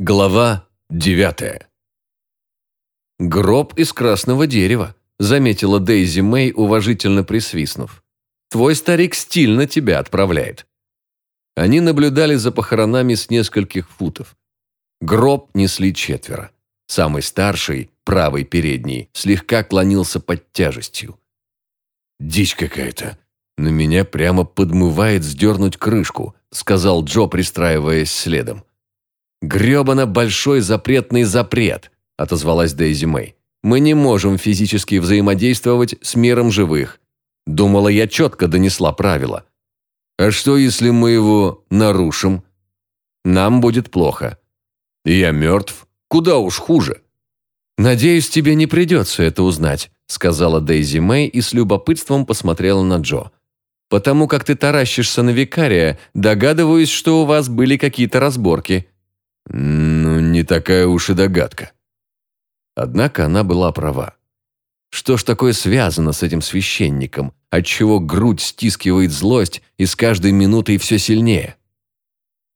Глава девятая. «Гроб из красного дерева», – заметила Дейзи Мэй, уважительно присвистнув. «Твой старик стильно тебя отправляет». Они наблюдали за похоронами с нескольких футов. Гроб несли четверо. Самый старший, правый передний, слегка клонился под тяжестью. «Дичь какая-то. На меня прямо подмывает сдернуть крышку», – сказал Джо, пристраиваясь следом. «Гребано большой запретный запрет», – отозвалась Дейзи Мэй. «Мы не можем физически взаимодействовать с миром живых. Думала, я четко донесла правила. А что, если мы его нарушим? Нам будет плохо. Я мертв. Куда уж хуже». «Надеюсь, тебе не придется это узнать», – сказала Дейзи Мэй и с любопытством посмотрела на Джо. «Потому как ты таращишься на викария, догадываюсь, что у вас были какие-то разборки». Ну, не такая уж и догадка. Однако она была права. Что ж такое связано с этим священником, отчего грудь стискивает злость и с каждой минутой все сильнее?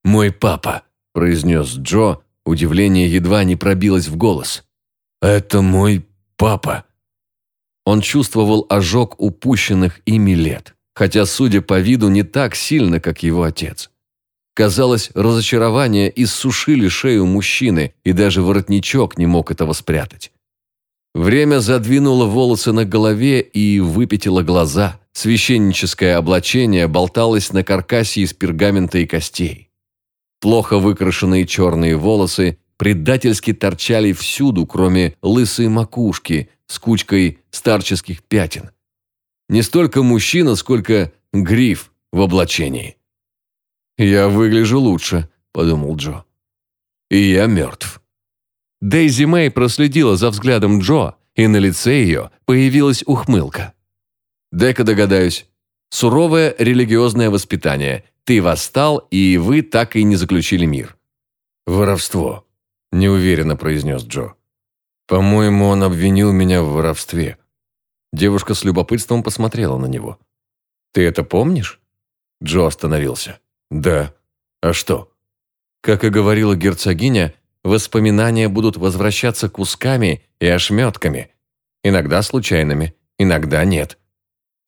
«Мой папа», – произнес Джо, удивление едва не пробилось в голос. «Это мой папа». Он чувствовал ожог упущенных ими лет, хотя, судя по виду, не так сильно, как его отец. Казалось, разочарование иссушили шею мужчины, и даже воротничок не мог этого спрятать. Время задвинуло волосы на голове и выпятило глаза. Священническое облачение болталось на каркасе из пергамента и костей. Плохо выкрашенные черные волосы предательски торчали всюду, кроме лысой макушки с кучкой старческих пятен. Не столько мужчина, сколько гриф в облачении. «Я выгляжу лучше», – подумал Джо. «И я мертв». Дейзи Мэй проследила за взглядом Джо, и на лице ее появилась ухмылка. «Дека догадаюсь. Суровое религиозное воспитание. Ты восстал, и вы так и не заключили мир». «Воровство», – неуверенно произнес Джо. «По-моему, он обвинил меня в воровстве». Девушка с любопытством посмотрела на него. «Ты это помнишь?» Джо остановился. «Да. А что?» Как и говорила герцогиня, воспоминания будут возвращаться кусками и ошметками. Иногда случайными, иногда нет.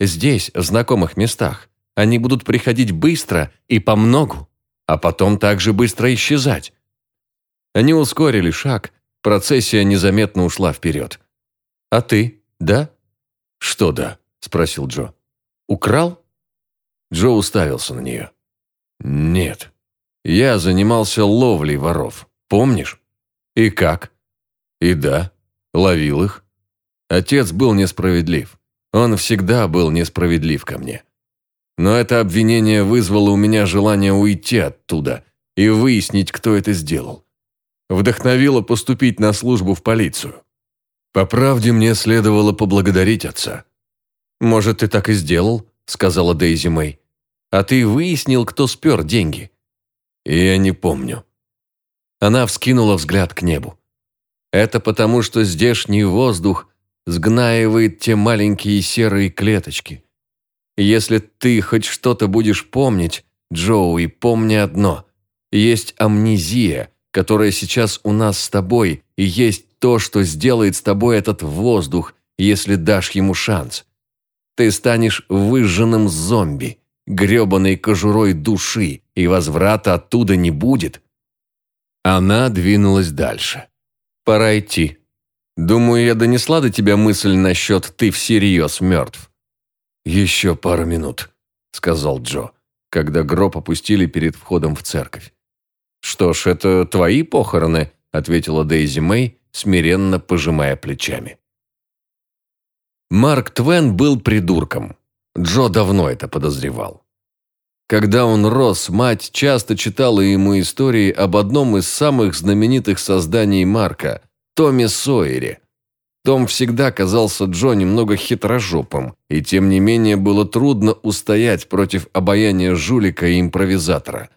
Здесь, в знакомых местах, они будут приходить быстро и помногу, а потом также быстро исчезать. Они ускорили шаг, процессия незаметно ушла вперед. «А ты, да?» «Что да?» – спросил Джо. «Украл?» Джо уставился на нее. «Нет. Я занимался ловлей воров. Помнишь? И как? И да, ловил их. Отец был несправедлив. Он всегда был несправедлив ко мне. Но это обвинение вызвало у меня желание уйти оттуда и выяснить, кто это сделал. Вдохновило поступить на службу в полицию. По правде, мне следовало поблагодарить отца. «Может, ты так и сделал?» – сказала Дейзи Мэй. А ты выяснил, кто спер деньги?» «Я не помню». Она вскинула взгляд к небу. «Это потому, что здешний воздух сгнаивает те маленькие серые клеточки. Если ты хоть что-то будешь помнить, Джоуи, помни одно. Есть амнезия, которая сейчас у нас с тобой, и есть то, что сделает с тобой этот воздух, если дашь ему шанс. Ты станешь выжженным зомби гребаной кожурой души, и возврата оттуда не будет. Она двинулась дальше. «Пора идти. Думаю, я донесла до тебя мысль насчет «ты всерьез мертв». «Еще пару минут», — сказал Джо, когда гроб опустили перед входом в церковь. «Что ж, это твои похороны», — ответила Дейзи Мэй, смиренно пожимая плечами. Марк Твен был придурком. Джо давно это подозревал. Когда он рос, мать часто читала ему истории об одном из самых знаменитых созданий Марка – Томе Сойере. Том всегда казался Джо немного хитрожопым, и тем не менее было трудно устоять против обаяния жулика и импровизатора.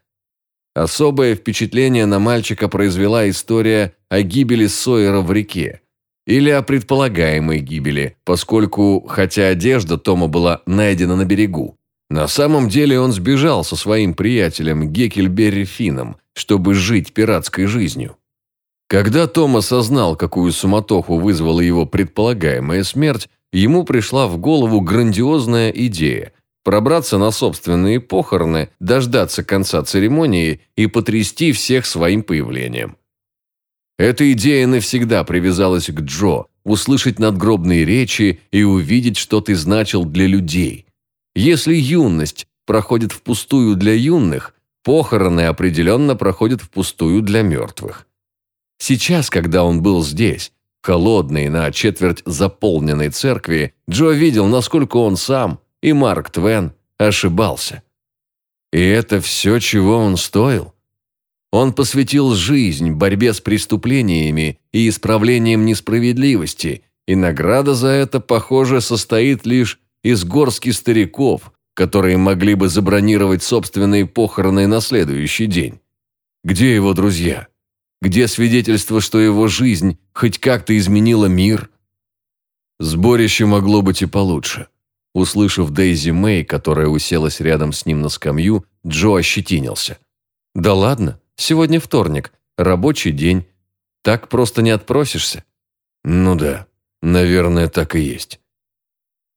Особое впечатление на мальчика произвела история о гибели Сойера в реке – или о предполагаемой гибели, поскольку, хотя одежда Тома была найдена на берегу, на самом деле он сбежал со своим приятелем Геккельберри Финном, чтобы жить пиратской жизнью. Когда Том осознал, какую суматоху вызвала его предполагаемая смерть, ему пришла в голову грандиозная идея – пробраться на собственные похороны, дождаться конца церемонии и потрясти всех своим появлением. Эта идея навсегда привязалась к Джо – услышать надгробные речи и увидеть, что ты значил для людей. Если юность проходит впустую для юных, похороны определенно проходят впустую для мертвых. Сейчас, когда он был здесь, холодной, на четверть заполненной церкви, Джо видел, насколько он сам и Марк Твен ошибался. И это все, чего он стоил? Он посвятил жизнь борьбе с преступлениями и исправлением несправедливости, и награда за это, похоже, состоит лишь из горски стариков, которые могли бы забронировать собственные похороны на следующий день. Где его друзья? Где свидетельство, что его жизнь хоть как-то изменила мир? Сборище могло быть и получше. Услышав Дейзи Мэй, которая уселась рядом с ним на скамью, Джо ощетинился. «Да ладно, сегодня вторник, рабочий день. Так просто не отпросишься». «Ну да, наверное, так и есть».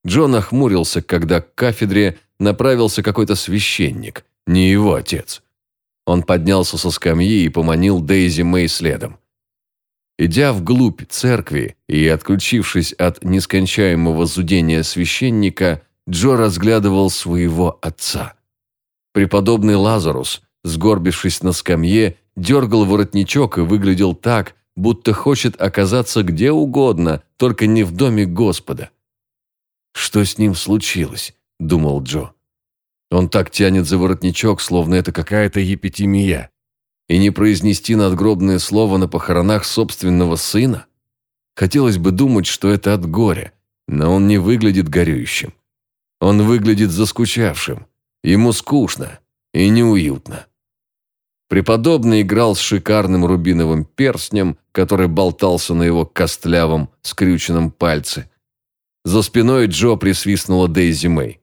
Джо нахмурился, когда к кафедре направился какой-то священник, не его отец. Он поднялся со скамьи и поманил Дейзи Мэй следом. Идя вглубь церкви и отключившись от нескончаемого зудения священника, Джо разглядывал своего отца. Преподобный Лазарус, сгорбившись на скамье, дергал воротничок и выглядел так, будто хочет оказаться где угодно, только не в доме Господа. «Что с ним случилось?» – думал Джо. Он так тянет за воротничок, словно это какая-то епитемия. И не произнести надгробное слово на похоронах собственного сына? Хотелось бы думать, что это от горя, но он не выглядит горюющим. Он выглядит заскучавшим. Ему скучно и неуютно. Преподобный играл с шикарным рубиновым перстнем, который болтался на его костлявом, скрюченном пальце. За спиной Джо присвистнула Дейзи Мэй.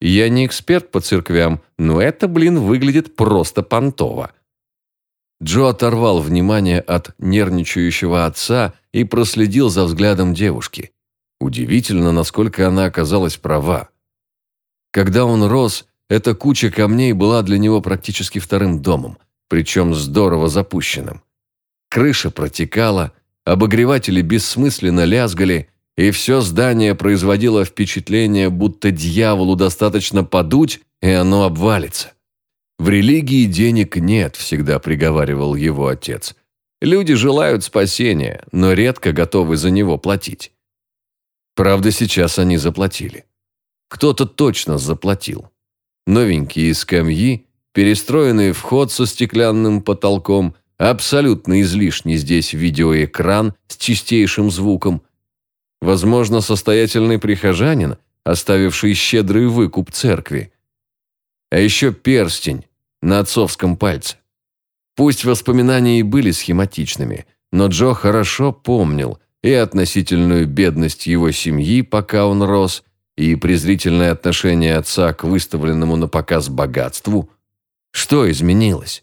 Я не эксперт по церквям, но это, блин, выглядит просто понтово. Джо оторвал внимание от нервничающего отца и проследил за взглядом девушки. Удивительно, насколько она оказалась права. Когда он рос, эта куча камней была для него практически вторым домом, причем здорово запущенным. Крыша протекала, обогреватели бессмысленно лязгали, и все здание производило впечатление, будто дьяволу достаточно подуть, и оно обвалится. «В религии денег нет», – всегда приговаривал его отец. «Люди желают спасения, но редко готовы за него платить». Правда, сейчас они заплатили. Кто-то точно заплатил. Новенькие скамьи, перестроенный вход со стеклянным потолком, абсолютно излишний здесь видеоэкран с чистейшим звуком – Возможно, состоятельный прихожанин, оставивший щедрый выкуп церкви. А еще перстень на отцовском пальце. Пусть воспоминания и были схематичными, но Джо хорошо помнил и относительную бедность его семьи, пока он рос, и презрительное отношение отца к выставленному на показ богатству. Что изменилось?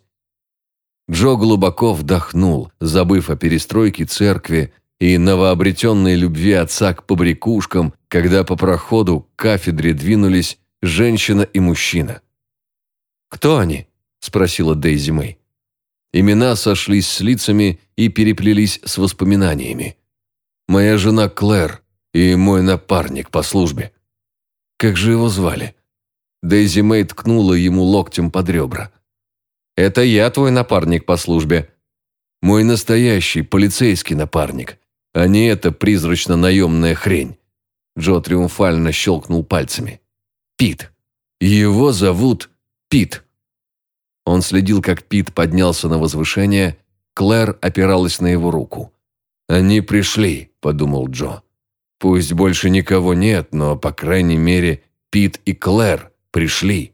Джо глубоко вдохнул, забыв о перестройке церкви, и новообретенной любви отца к побрякушкам, когда по проходу к кафедре двинулись женщина и мужчина. «Кто они?» – спросила Дейзи Мэй. Имена сошлись с лицами и переплелись с воспоминаниями. «Моя жена Клэр и мой напарник по службе». «Как же его звали?» Дейзи Мэй ткнула ему локтем под ребра. «Это я твой напарник по службе». «Мой настоящий полицейский напарник а не эта призрачно-наемная хрень. Джо триумфально щелкнул пальцами. Пит. Его зовут Пит. Он следил, как Пит поднялся на возвышение, Клэр опиралась на его руку. «Они пришли», – подумал Джо. «Пусть больше никого нет, но, по крайней мере, Пит и Клэр пришли».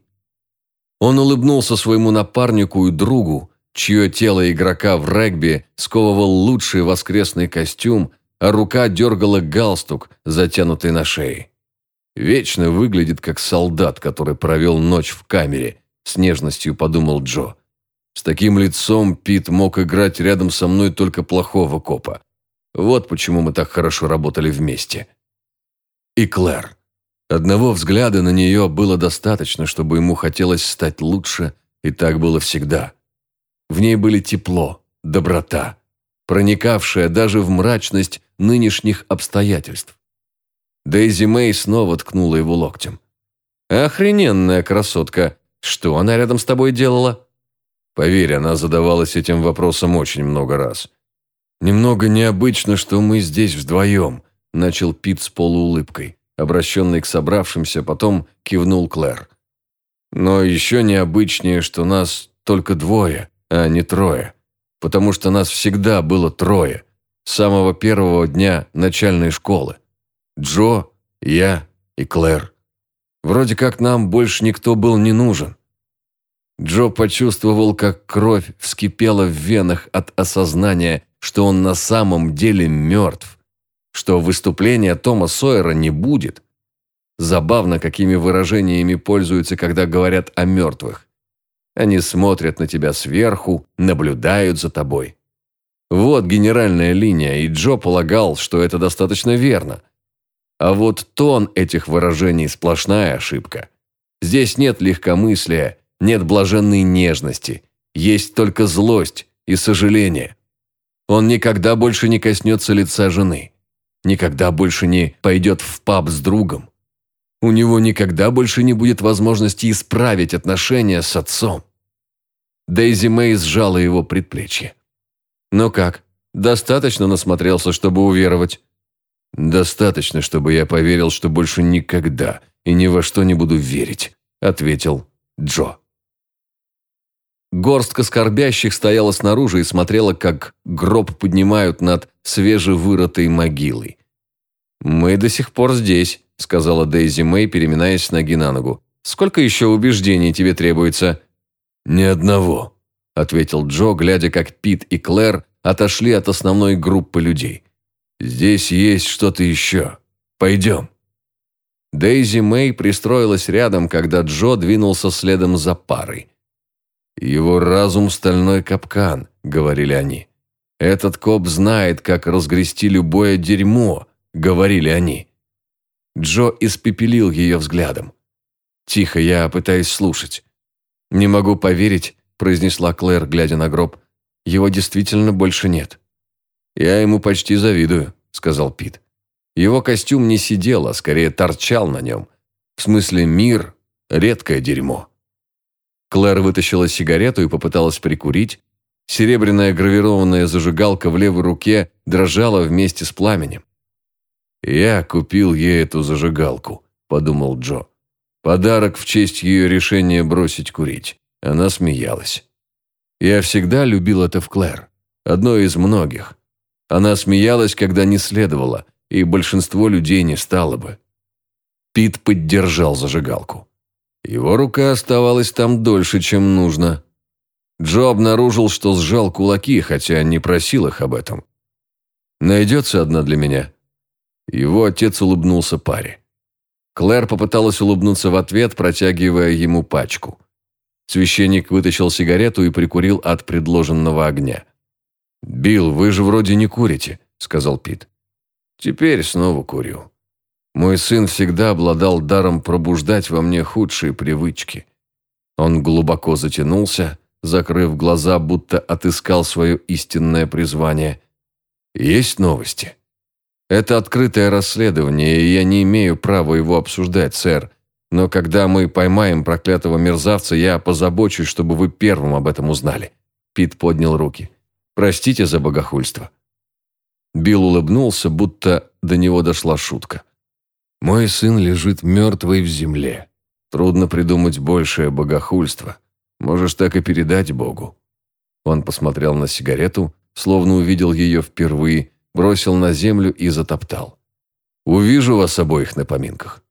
Он улыбнулся своему напарнику и другу, чье тело игрока в регби сковывал лучший воскресный костюм, а рука дергала галстук, затянутый на шее. Вечно выглядит как солдат, который провел ночь в камере, с нежностью подумал Джо. С таким лицом Пит мог играть рядом со мной только плохого копа. Вот почему мы так хорошо работали вместе. И Клэр. Одного взгляда на нее было достаточно, чтобы ему хотелось стать лучше, и так было всегда. В ней были тепло, доброта, проникавшая даже в мрачность нынешних обстоятельств. Дейзи Мэй снова ткнула его локтем. «Охрененная красотка! Что она рядом с тобой делала?» Поверь, она задавалась этим вопросом очень много раз. «Немного необычно, что мы здесь вдвоем», – начал Пит с полуулыбкой, обращенный к собравшимся, потом кивнул Клэр. «Но еще необычнее, что нас только двое, а не трое, потому что нас всегда было трое, с самого первого дня начальной школы. Джо, я и Клэр. Вроде как нам больше никто был не нужен. Джо почувствовал, как кровь вскипела в венах от осознания, что он на самом деле мертв, что выступления Тома Сойера не будет. Забавно, какими выражениями пользуются, когда говорят о мертвых. Они смотрят на тебя сверху, наблюдают за тобой. Вот генеральная линия, и Джо полагал, что это достаточно верно. А вот тон этих выражений – сплошная ошибка. Здесь нет легкомыслия, нет блаженной нежности, есть только злость и сожаление. Он никогда больше не коснется лица жены, никогда больше не пойдет в паб с другом. У него никогда больше не будет возможности исправить отношения с отцом. Дейзи Мэй сжала его предплечье. «Ну как, достаточно насмотрелся, чтобы уверовать?» «Достаточно, чтобы я поверил, что больше никогда и ни во что не буду верить», — ответил Джо. Горстка скорбящих стояла снаружи и смотрела, как гроб поднимают над свежевырытой могилой. «Мы до сих пор здесь», – сказала Дейзи Мэй, переминаясь с ноги на ногу. «Сколько еще убеждений тебе требуется?» «Ни одного», – ответил Джо, глядя, как Пит и Клэр отошли от основной группы людей. «Здесь есть что-то еще. Пойдем». Дейзи Мэй пристроилась рядом, когда Джо двинулся следом за парой. «Его разум – стальной капкан», – говорили они. «Этот коп знает, как разгрести любое дерьмо», – говорили они. Джо испепелил ее взглядом. «Тихо, я пытаюсь слушать». «Не могу поверить», – произнесла Клэр, глядя на гроб. «Его действительно больше нет». «Я ему почти завидую», – сказал Пит. Его костюм не сидел, а скорее торчал на нем. В смысле, мир – редкое дерьмо. Клэр вытащила сигарету и попыталась прикурить. Серебряная гравированная зажигалка в левой руке дрожала вместе с пламенем. «Я купил ей эту зажигалку», – подумал Джо. «Подарок в честь ее решения бросить курить». Она смеялась. «Я всегда любил это в Клэр. Одно из многих. Она смеялась, когда не следовало, и большинство людей не стало бы». Пит поддержал зажигалку. Его рука оставалась там дольше, чем нужно. Джо обнаружил, что сжал кулаки, хотя не просил их об этом. «Найдется одна для меня?» Его отец улыбнулся паре. Клэр попыталась улыбнуться в ответ, протягивая ему пачку. Священник вытащил сигарету и прикурил от предложенного огня. «Билл, вы же вроде не курите», — сказал Пит. «Теперь снова курю. Мой сын всегда обладал даром пробуждать во мне худшие привычки. Он глубоко затянулся, закрыв глаза, будто отыскал свое истинное призвание. Есть новости. Это открытое расследование, и я не имею права его обсуждать, сэр. Но когда мы поймаем проклятого мерзавца, я позабочусь, чтобы вы первым об этом узнали. Пит поднял руки. Простите за богохульство. Билл улыбнулся, будто до него дошла шутка. Мой сын лежит мертвый в земле. Трудно придумать большее богохульство. Можешь так и передать Богу». Он посмотрел на сигарету, словно увидел ее впервые, бросил на землю и затоптал. «Увижу вас обоих на поминках».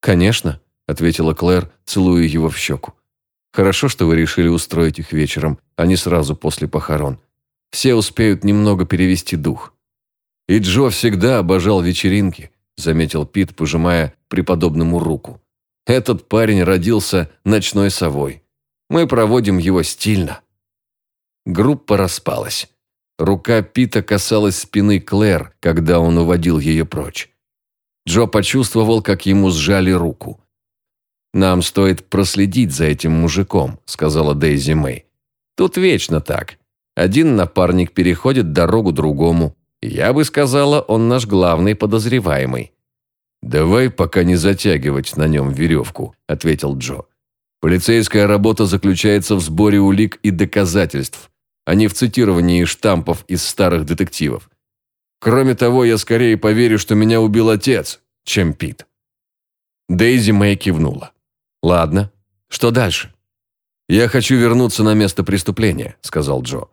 «Конечно», — ответила Клэр, целуя его в щеку. «Хорошо, что вы решили устроить их вечером, а не сразу после похорон. Все успеют немного перевести дух». И Джо всегда обожал вечеринки заметил Пит, пожимая преподобному руку. Этот парень родился ночной совой. Мы проводим его стильно. Группа распалась. Рука Пита касалась спины Клэр, когда он уводил ее прочь. Джо почувствовал, как ему сжали руку. «Нам стоит проследить за этим мужиком», – сказала Дейзи Мэй. «Тут вечно так. Один напарник переходит дорогу другому. Я бы сказала, он наш главный подозреваемый». «Давай пока не затягивать на нем веревку», – ответил Джо. «Полицейская работа заключается в сборе улик и доказательств, а не в цитировании штампов из старых детективов. Кроме того, я скорее поверю, что меня убил отец, чем Пит». Дейзи Мэй кивнула. «Ладно. Что дальше?» «Я хочу вернуться на место преступления», – сказал Джо.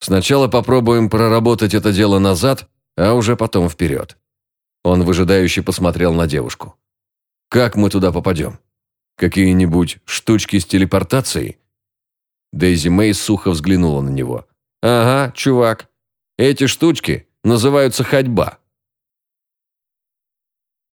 «Сначала попробуем проработать это дело назад, а уже потом вперед». Он выжидающе посмотрел на девушку. «Как мы туда попадем? Какие-нибудь штучки с телепортацией?» Дейзи Мэй сухо взглянула на него. «Ага, чувак. Эти штучки называются ходьба.